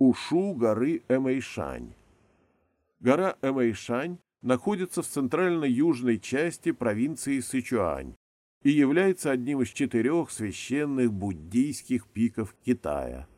Ушу горы Эмэйшань. Гора Эмэйшань находится в центрально-южной части провинции Сычуань и является одним из четырех священных буддийских пиков Китая.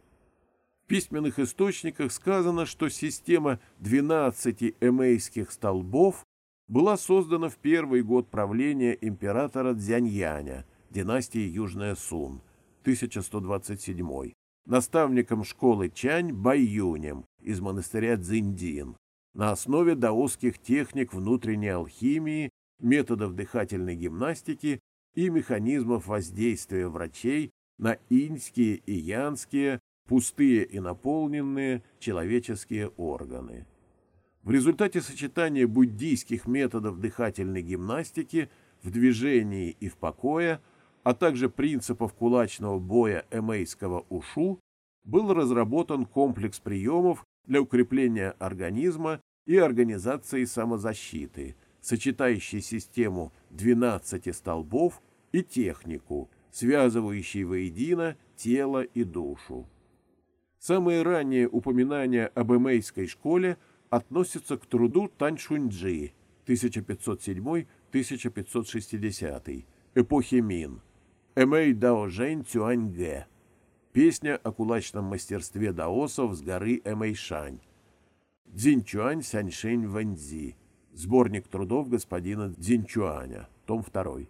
В письменных источниках сказано, что система 12 эмейских столбов была создана в первый год правления императора Дзяньяня, династии Южная Сун, 1127 наставником школы Чань Байюнем из монастыря Цзиньдин на основе даосских техник внутренней алхимии, методов дыхательной гимнастики и механизмов воздействия врачей на иньские и янские, пустые и наполненные человеческие органы. В результате сочетания буддийских методов дыхательной гимнастики в движении и в покое – а также принципов кулачного боя эмейского ушу, был разработан комплекс приемов для укрепления организма и организации самозащиты, сочетающий систему 12 столбов и технику, связывающей воедино тело и душу. Самые ранние упоминания об эмейской школе относятся к труду Таньшуньджи 1507-1560 эпохи Мин – Эмэй Дао Жэнь Цюаньгэ. Песня о кулачном мастерстве даосов с горы Эмэйшань. Цзиньчуань Сяньшэнь Вэньзи. Сборник трудов господина Цзиньчуаня. Том 2.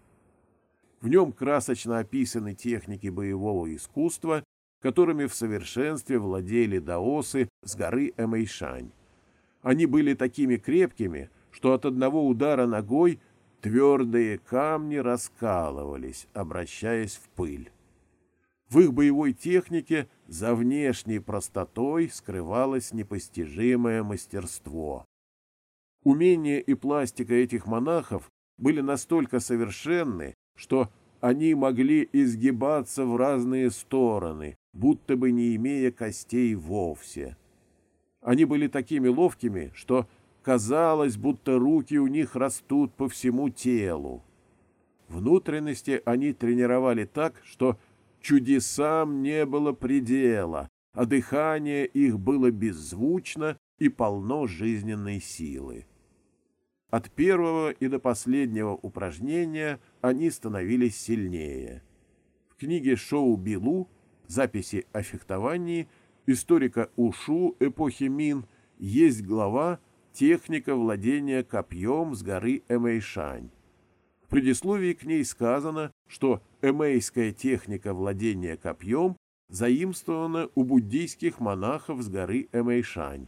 В нем красочно описаны техники боевого искусства, которыми в совершенстве владели даосы с горы Эмэйшань. Они были такими крепкими, что от одного удара ногой – Твердые камни раскалывались, обращаясь в пыль. В их боевой технике за внешней простотой скрывалось непостижимое мастерство. Умения и пластика этих монахов были настолько совершенны, что они могли изгибаться в разные стороны, будто бы не имея костей вовсе. Они были такими ловкими, что Казалось, будто руки у них растут по всему телу. Внутренности они тренировали так, что чудесам не было предела, а дыхание их было беззвучно и полно жизненной силы. От первого и до последнего упражнения они становились сильнее. В книге Шоу Билу «Записи о фехтовании» историка Ушу эпохи Мин есть глава техника владения копьем с горы Эмэйшань. В предисловии к ней сказано, что эмейская техника владения копьем заимствована у буддийских монахов с горы Эмэйшань.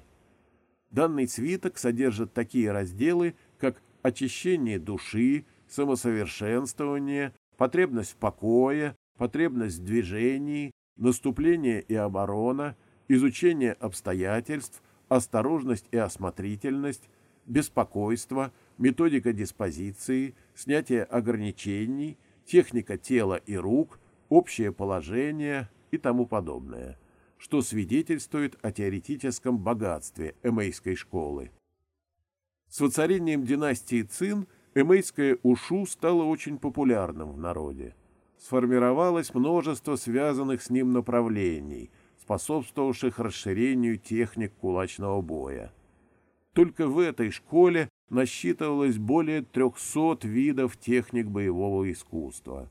Данный свиток содержит такие разделы, как очищение души, самосовершенствование, потребность в покое, потребность в движении, наступление и оборона, изучение обстоятельств, осторожность и осмотрительность, беспокойство, методика диспозиции, снятие ограничений, техника тела и рук, общее положение и тому подобное, что свидетельствует о теоретическом богатстве эмейской школы. С воцарением династии Цин эмейское ушу стало очень популярным в народе. Сформировалось множество связанных с ним направлений – способствовавших расширению техник кулачного боя. Только в этой школе насчитывалось более 300 видов техник боевого искусства.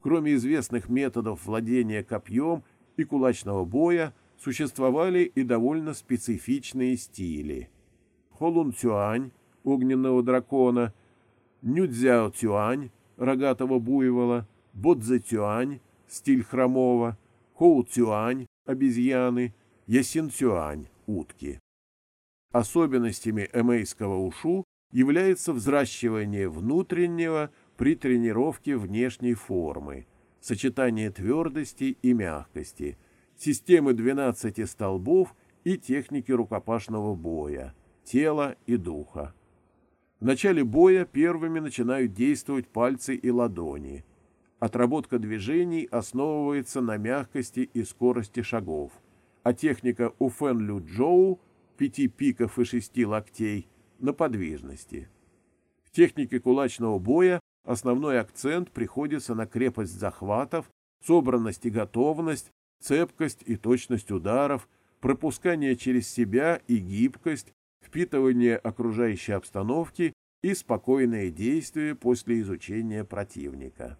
Кроме известных методов владения копьем и кулачного боя, существовали и довольно специфичные стили. Холун-цюань, огненного дракона, Нюцзяо-цюань, рогатого буйвола, Бодзе-цюань, стиль хромого, Хоу-цюань, обезьяны, ясинцюань, утки. Особенностями эмейского ушу является взращивание внутреннего при тренировке внешней формы, сочетание твердости и мягкости, системы 12 столбов и техники рукопашного боя, тела и духа. В начале боя первыми начинают действовать пальцы и ладони – Отработка движений основывается на мягкости и скорости шагов, а техника у Фэн Лю Джоу, пяти пиков и шести локтей, на подвижности. В технике кулачного боя основной акцент приходится на крепость захватов, собранность и готовность, цепкость и точность ударов, пропускание через себя и гибкость, впитывание окружающей обстановки и спокойное действие после изучения противника.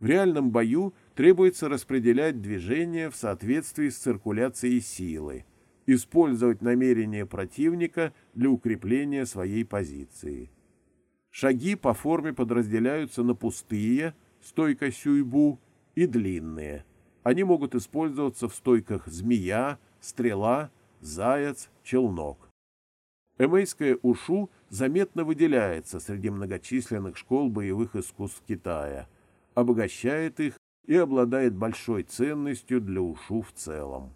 В реальном бою требуется распределять движение в соответствии с циркуляцией силы, использовать намерения противника для укрепления своей позиции. Шаги по форме подразделяются на пустые, стойка сюйбу, и длинные. Они могут использоваться в стойках змея, стрела, заяц, челнок. Эмейское ушу заметно выделяется среди многочисленных школ боевых искусств Китая – обогащает их и обладает большой ценностью для ушу в целом.